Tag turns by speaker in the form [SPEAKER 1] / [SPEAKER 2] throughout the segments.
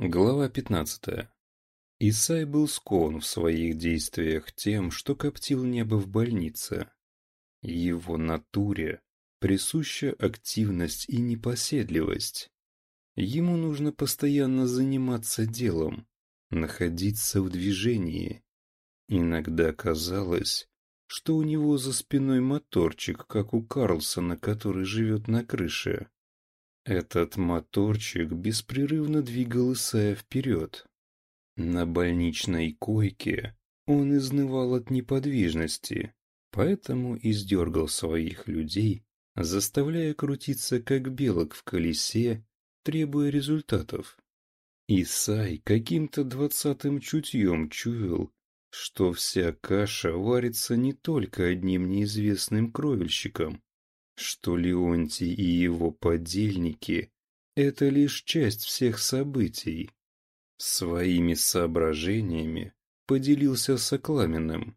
[SPEAKER 1] Глава 15. Исай был скован в своих действиях тем, что коптил небо в больнице. Его натуре присуща активность и непоседливость. Ему нужно постоянно заниматься делом, находиться в движении. Иногда казалось, что у него за спиной моторчик, как у Карлсона, который живет на крыше. Этот моторчик беспрерывно двигал Исая вперед. На больничной койке он изнывал от неподвижности, поэтому издергал своих людей, заставляя крутиться как белок в колесе, требуя результатов. Исай каким-то двадцатым чутьем чуял, что вся каша варится не только одним неизвестным кровельщиком, что Леонтий и его подельники — это лишь часть всех событий. Своими соображениями поделился с Окламенным.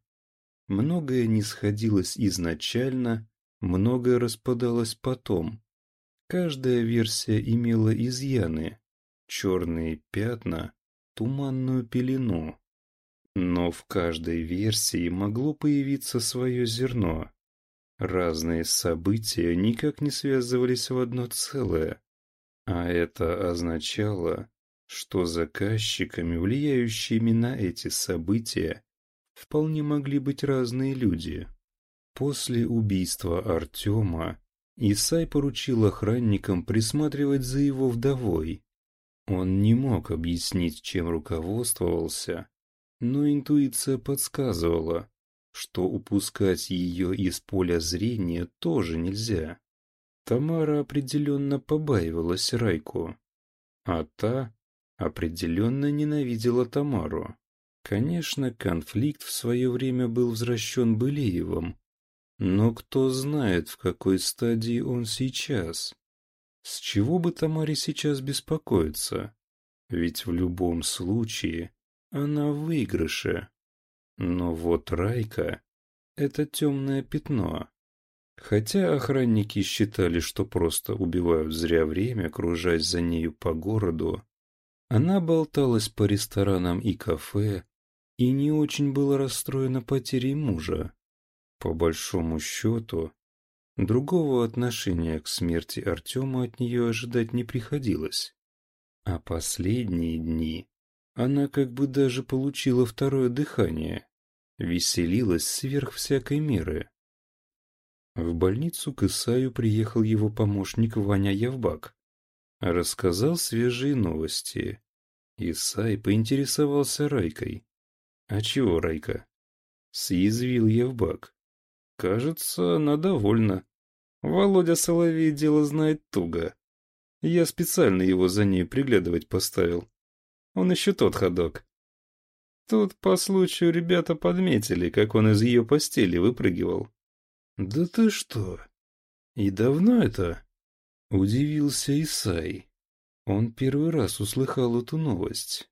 [SPEAKER 1] Многое не сходилось изначально, многое распадалось потом. Каждая версия имела изъяны, черные пятна, туманную пелену. Но в каждой версии могло появиться свое зерно. Разные события никак не связывались в одно целое, а это означало, что заказчиками, влияющими на эти события, вполне могли быть разные люди. После убийства Артема Исай поручил охранникам присматривать за его вдовой. Он не мог объяснить, чем руководствовался, но интуиция подсказывала, что упускать ее из поля зрения тоже нельзя. Тамара определенно побаивалась Райку, а та определенно ненавидела Тамару. Конечно, конфликт в свое время был возвращен Былеевым, но кто знает, в какой стадии он сейчас. С чего бы Тамаре сейчас беспокоиться? Ведь в любом случае она в выигрыше. Но вот Райка — это темное пятно. Хотя охранники считали, что просто убивают зря время, кружась за нею по городу, она болталась по ресторанам и кафе и не очень была расстроена потерей мужа. По большому счету, другого отношения к смерти Артема от нее ожидать не приходилось. А последние дни она как бы даже получила второе дыхание веселилась сверх всякой меры. В больницу к Исаю приехал его помощник Ваня Явбак. Рассказал свежие новости. Исай поинтересовался Райкой. «А чего, Райка?» Съязвил Явбак. «Кажется, она довольна. Володя Соловей дело знает туго. Я специально его за ней приглядывать поставил. Он еще тот ходок. Тут по случаю ребята подметили, как он из ее постели выпрыгивал. «Да ты что? И давно это?» Удивился Исай. Он первый раз услыхал эту новость.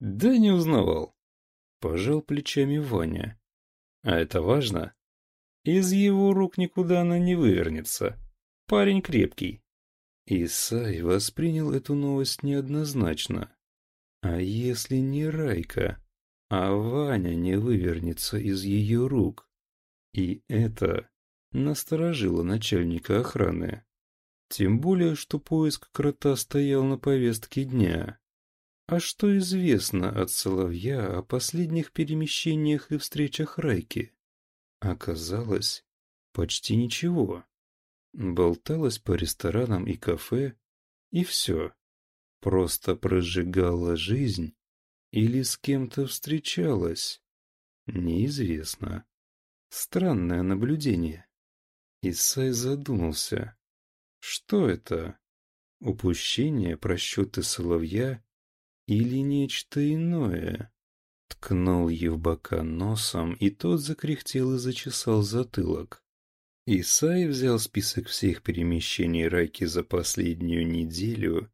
[SPEAKER 1] «Да не узнавал», — пожал плечами Ваня. «А это важно? Из его рук никуда она не вывернется. Парень крепкий». Исай воспринял эту новость неоднозначно. «А если не Райка?» А Ваня не вывернется из ее рук. И это насторожило начальника охраны. Тем более, что поиск крота стоял на повестке дня. А что известно от Соловья о последних перемещениях и встречах Райки? Оказалось, почти ничего. Болталась по ресторанам и кафе, и все. Просто прожигала жизнь или с кем-то встречалась? Неизвестно. Странное наблюдение. Исай задумался. Что это? Упущение, просчеты соловья или нечто иное? Ткнул Евбака носом, и тот закряхтел и зачесал затылок. Исай взял список всех перемещений Райки за последнюю неделю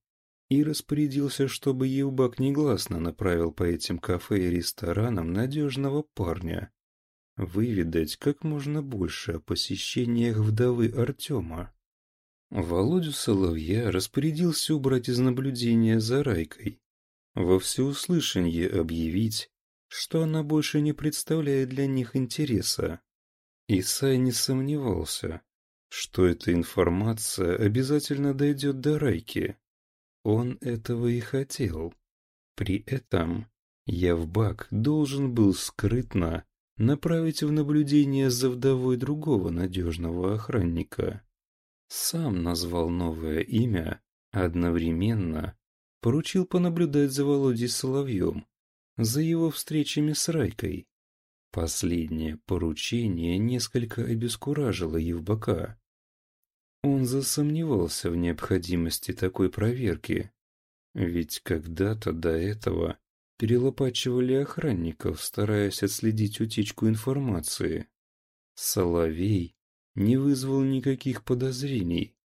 [SPEAKER 1] и распорядился, чтобы Евбак негласно направил по этим кафе и ресторанам надежного парня. Выведать как можно больше о посещениях вдовы Артема. Володю Соловья распорядился убрать из наблюдения за Райкой. во всеуслышание объявить, что она больше не представляет для них интереса. Исай не сомневался, что эта информация обязательно дойдет до Райки. Он этого и хотел. При этом Явбак должен был скрытно направить в наблюдение за вдовой другого надежного охранника. Сам назвал новое имя, одновременно поручил понаблюдать за Володей Соловьем, за его встречами с Райкой. Последнее поручение несколько обескуражило Евбака. Он засомневался в необходимости такой проверки, ведь когда-то до этого перелопачивали охранников, стараясь отследить утечку информации. Соловей не вызвал никаких подозрений.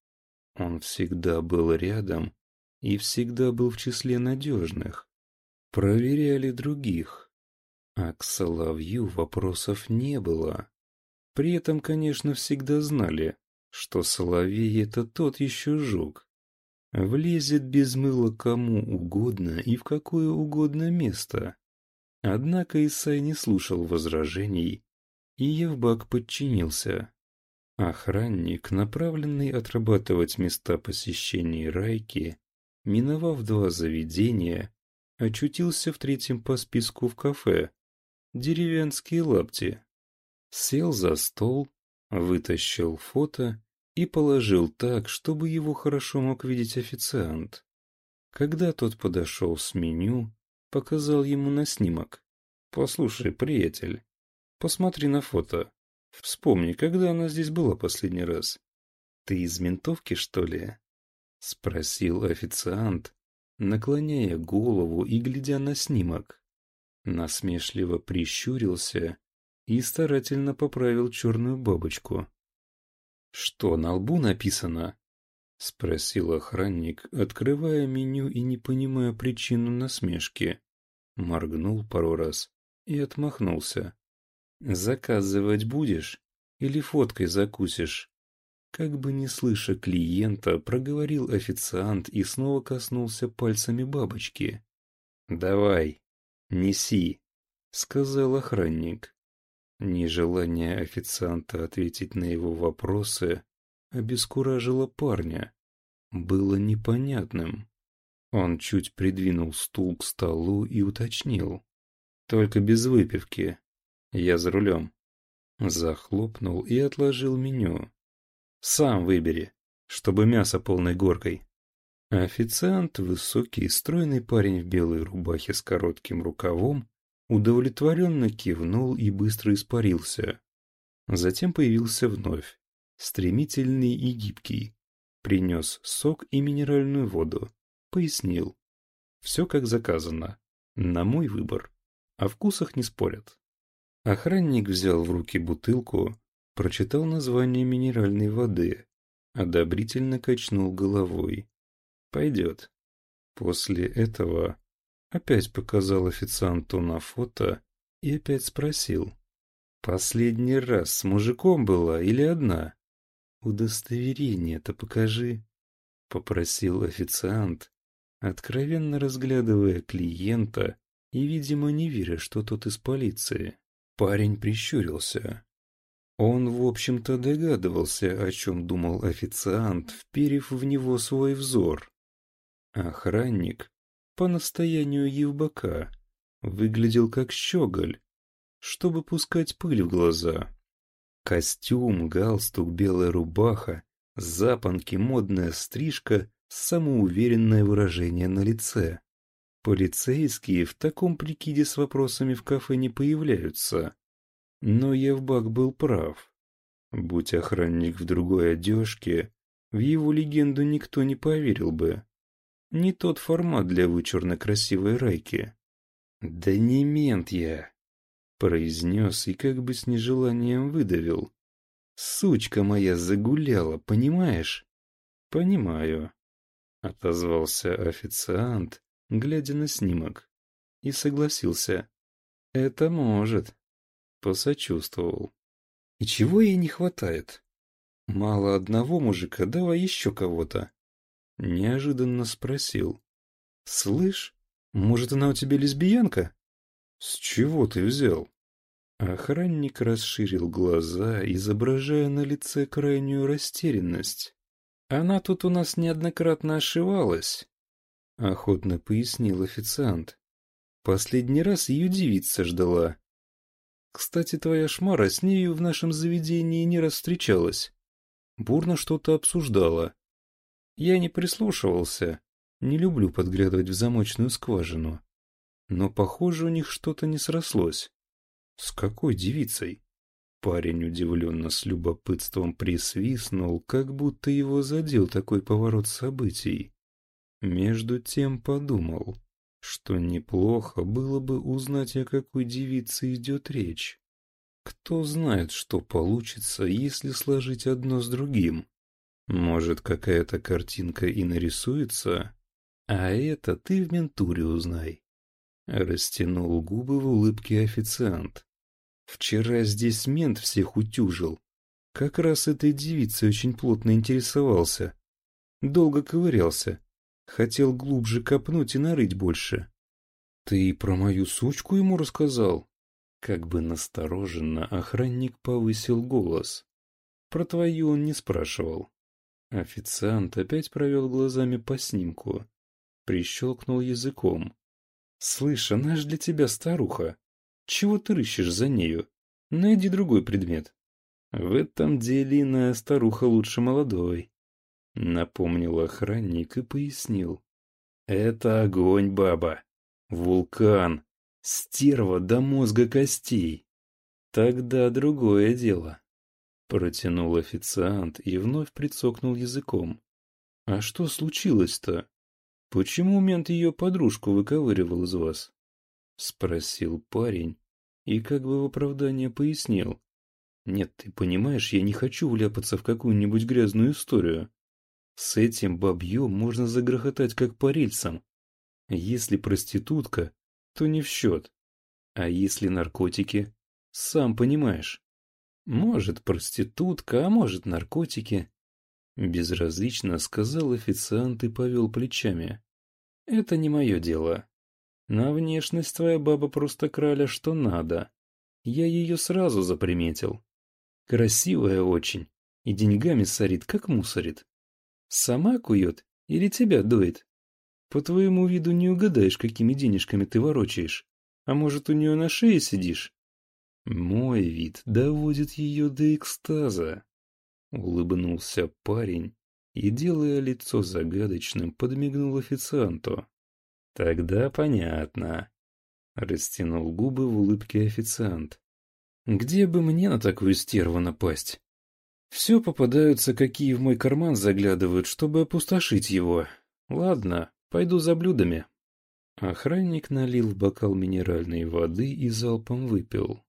[SPEAKER 1] Он всегда был рядом и всегда был в числе надежных. Проверяли других, а к Соловью вопросов не было. При этом, конечно, всегда знали, что Соловей — это тот еще жук. Влезет без мыла кому угодно и в какое угодно место. Однако Исай не слушал возражений, и Евбак подчинился. Охранник, направленный отрабатывать места посещений Райки, миновав два заведения, очутился в третьем по списку в кафе «Деревенские лапти». Сел за стол, вытащил фото и положил так, чтобы его хорошо мог видеть официант. Когда тот подошел с меню, показал ему на снимок. «Послушай, приятель, посмотри на фото. Вспомни, когда она здесь была последний раз. Ты из ментовки, что ли? Спросил официант, наклоняя голову и глядя на снимок. Насмешливо прищурился и старательно поправил черную бабочку. «Что на лбу написано?» — спросил охранник, открывая меню и не понимая причину насмешки. Моргнул пару раз и отмахнулся. Заказывать будешь или фоткой закусишь? Как бы не слыша клиента, проговорил официант и снова коснулся пальцами бабочки. «Давай, неси», — сказал охранник. Нежелание официанта ответить на его вопросы обескуражило парня. Было непонятным. Он чуть придвинул стул к столу и уточнил. «Только без выпивки. Я за рулем. Захлопнул и отложил меню. Сам выбери, чтобы мясо полной горкой. Официант, высокий, стройный парень в белой рубахе с коротким рукавом, удовлетворенно кивнул и быстро испарился. Затем появился вновь, стремительный и гибкий. Принес сок и минеральную воду. Пояснил. Все как заказано. На мой выбор. О вкусах не спорят. Охранник взял в руки бутылку, прочитал название минеральной воды, одобрительно качнул головой. «Пойдет». После этого опять показал официанту на фото и опять спросил. «Последний раз с мужиком была или одна?» «Удостоверение-то покажи», — попросил официант, откровенно разглядывая клиента и, видимо, не веря, что тот из полиции. Парень прищурился. Он, в общем-то, догадывался, о чем думал официант, вперев в него свой взор. Охранник, по настоянию Евбака, выглядел как щеголь, чтобы пускать пыль в глаза. Костюм, галстук, белая рубаха, запонки, модная стрижка, самоуверенное выражение на лице. Полицейские в таком прикиде с вопросами в кафе не появляются. Но Евбак был прав. Будь охранник в другой одежке, в его легенду никто не поверил бы. Не тот формат для вычурно красивой райки. «Да не мент я!» — произнес и как бы с нежеланием выдавил. «Сучка моя загуляла, понимаешь?» «Понимаю», — отозвался официант, глядя на снимок, и согласился. «Это может». Посочувствовал. «И чего ей не хватает? Мало одного мужика, давай еще кого-то». Неожиданно спросил. «Слышь, Может, она у тебя лесбиянка? С чего ты взял? Охранник расширил глаза, изображая на лице крайнюю растерянность. Она тут у нас неоднократно ошивалась, охотно пояснил официант. Последний раз ее девица ждала. Кстати, твоя шмара с нею в нашем заведении не раз встречалась. Бурно что-то обсуждала. Я не прислушивался, не люблю подглядывать в замочную скважину. Но, похоже, у них что-то не срослось. С какой девицей? Парень удивленно с любопытством присвистнул, как будто его задел такой поворот событий. Между тем подумал, что неплохо было бы узнать, о какой девице идет речь. Кто знает, что получится, если сложить одно с другим. Может, какая-то картинка и нарисуется, а это ты в ментуре узнай. Растянул губы в улыбке официант. Вчера здесь мент всех утюжил. Как раз этой девицей очень плотно интересовался. Долго ковырялся. Хотел глубже копнуть и нарыть больше. Ты про мою сучку ему рассказал? Как бы настороженно охранник повысил голос. Про твою он не спрашивал. Официант опять провел глазами по снимку. Прищелкнул языком. «Слышь, она ж для тебя старуха. Чего ты рыщешь за нею? Найди другой предмет. В этом деле иная старуха лучше молодой. Напомнил охранник и пояснил. Это огонь, баба. Вулкан. Стерва до мозга костей. Тогда другое дело. Протянул официант и вновь прицокнул языком. А что случилось-то? Почему мент ее подружку выковыривал из вас? — спросил парень и как бы в оправдание пояснил. «Нет, ты понимаешь, я не хочу вляпаться в какую-нибудь грязную историю. С этим бабьем можно загрохотать как по рельсам. Если проститутка, то не в счет. А если наркотики? Сам понимаешь. Может, проститутка, а может, наркотики». Безразлично сказал официант и повел плечами. «Это не мое дело. На внешность твоя баба просто краля что надо. Я ее сразу заприметил. Красивая очень, и деньгами сорит, как мусорит. Сама кует или тебя дует? По твоему виду не угадаешь, какими денежками ты ворочаешь. А может, у нее на шее сидишь? Мой вид доводит ее до экстаза. Улыбнулся парень и, делая лицо загадочным, подмигнул официанту. Тогда понятно. Растянул губы в улыбке официант. Где бы мне на такую стерву напасть? Все попадаются, какие в мой карман заглядывают, чтобы опустошить его. Ладно, пойду за блюдами. Охранник налил в бокал минеральной воды и залпом выпил.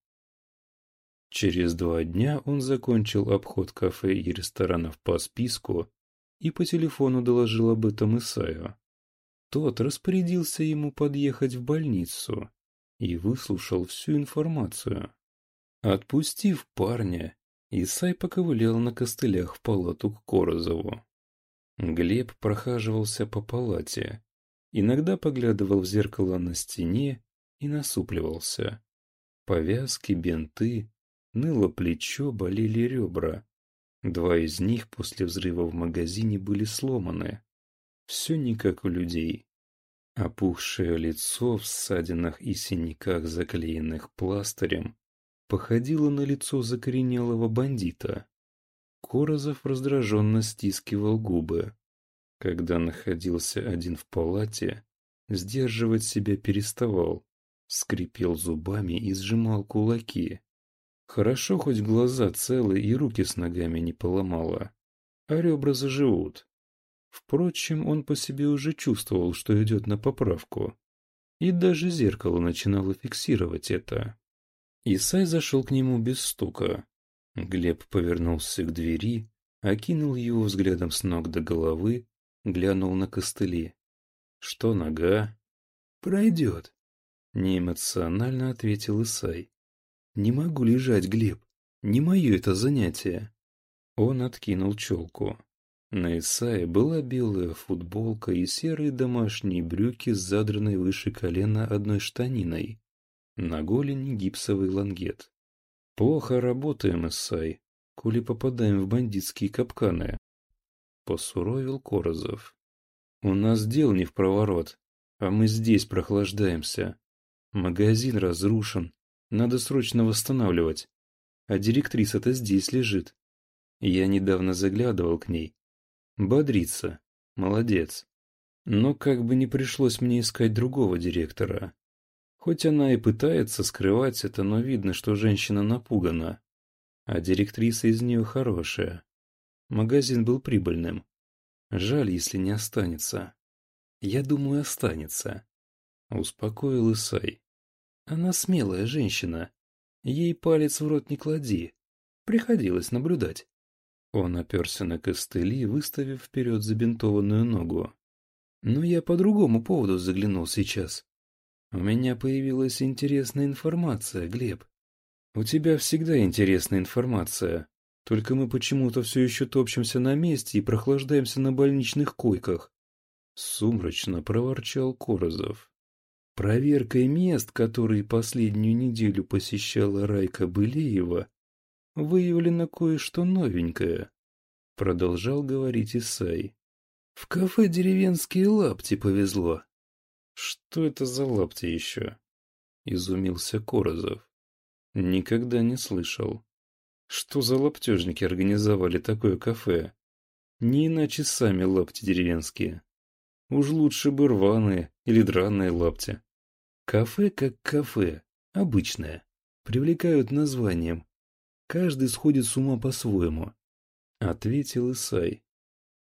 [SPEAKER 1] Через два дня он закончил обход кафе и ресторанов по списку и по телефону доложил об этом Исаю. Тот распорядился ему подъехать в больницу и выслушал всю информацию. Отпустив парня, Исай поковылял на костылях в палату к Корозову. Глеб прохаживался по палате, иногда поглядывал в зеркало на стене и насупливался. Повязки, бинты, ныло плечо, болели ребра. Два из них после взрыва в магазине были сломаны. Все не как у людей. Опухшее лицо в ссадинах и синяках, заклеенных пластырем, походило на лицо закоренелого бандита. Корозов раздраженно стискивал губы. Когда находился один в палате, сдерживать себя переставал, скрипел зубами и сжимал кулаки. Хорошо хоть глаза целы и руки с ногами не поломало, а ребра заживут. Впрочем, он по себе уже чувствовал, что идет на поправку. И даже зеркало начинало фиксировать это. Исай зашел к нему без стука. Глеб повернулся к двери, окинул его взглядом с ног до головы, глянул на костыли. «Что нога?» «Пройдет», — неэмоционально ответил Исай. «Не могу лежать, Глеб. Не мое это занятие». Он откинул челку. На Исае была белая футболка и серые домашние брюки с задранной выше колена одной штаниной. На голени гипсовый лангет. «Плохо работаем, Исай, коли попадаем в бандитские капканы», — посуровил Корозов. «У нас дел не в проворот, а мы здесь прохлаждаемся. Магазин разрушен, надо срочно восстанавливать. А директриса-то здесь лежит. Я недавно заглядывал к ней. Бодрится. Молодец. Но как бы не пришлось мне искать другого директора. Хоть она и пытается скрывать это, но видно, что женщина напугана. А директриса из нее хорошая. Магазин был прибыльным. Жаль, если не останется. Я думаю, останется. Успокоил Исай. Она смелая женщина. Ей палец в рот не клади. Приходилось наблюдать. Он оперся на костыли, выставив вперед забинтованную ногу. Но я по другому поводу заглянул сейчас. У меня появилась интересная информация, Глеб. У тебя всегда интересная информация. Только мы почему-то все еще топчемся на месте и прохлаждаемся на больничных койках. Сумрачно проворчал Корозов. Проверкой мест, которые последнюю неделю посещала Райка Былеева, выявлено кое-что новенькое, продолжал говорить Исай. В кафе деревенские лапти повезло. Что это за лапти еще? Изумился Корозов. Никогда не слышал. Что за лаптежники организовали такое кафе? Не иначе сами лапти деревенские. Уж лучше бы рваные или драные лапти. Кафе как кафе, обычное. Привлекают названием, Каждый сходит с ума по-своему, — ответил Исай.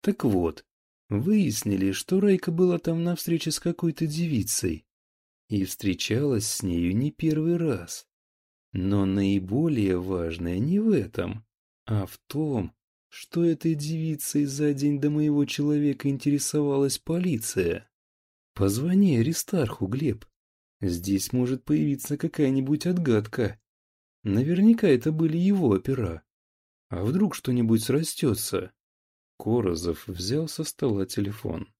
[SPEAKER 1] Так вот, выяснили, что Райка была там на встрече с какой-то девицей и встречалась с нею не первый раз. Но наиболее важное не в этом, а в том, что этой девицей за день до моего человека интересовалась полиция. Позвони Аристарху, Глеб. Здесь может появиться какая-нибудь отгадка. Наверняка это были его опера. А вдруг что-нибудь срастется? Корозов взял со стола телефон.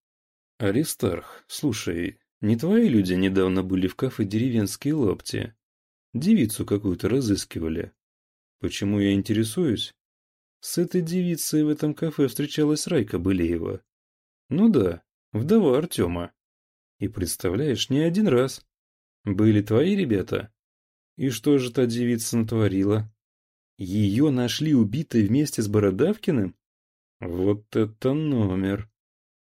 [SPEAKER 1] «Аристарх, слушай, не твои люди недавно были в кафе «Деревенские лапти»? Девицу какую-то разыскивали. Почему я интересуюсь? С этой девицей в этом кафе встречалась Райка Былеева. Ну да, вдова Артема. И представляешь, не один раз. Были твои ребята? И что же та девица натворила? Ее нашли убитой вместе с Бородавкиным? Вот это номер.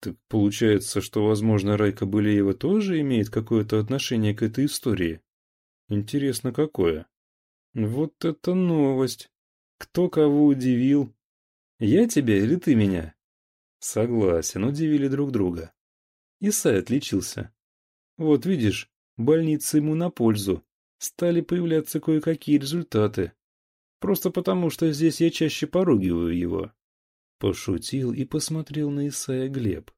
[SPEAKER 1] Так получается, что, возможно, Райка Былеева тоже имеет какое-то отношение к этой истории? Интересно, какое? Вот это новость. Кто кого удивил? Я тебя или ты меня? Согласен, удивили друг друга. Исай отличился. Вот видишь, больница ему на пользу стали появляться кое-какие результаты. Просто потому, что здесь я чаще поругиваю его. Пошутил и посмотрел на Исая Глеб.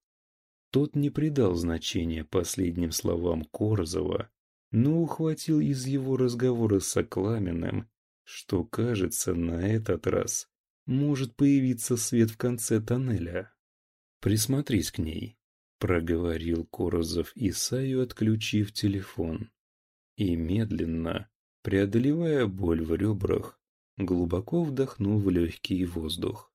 [SPEAKER 1] Тот не придал значения последним словам Корзова, но ухватил из его разговора с Окламиным, что, кажется, на этот раз может появиться свет в конце тоннеля. «Присмотрись к ней», — проговорил Корозов Исаю, отключив телефон и медленно, преодолевая боль в ребрах, глубоко вдохнул в легкий воздух.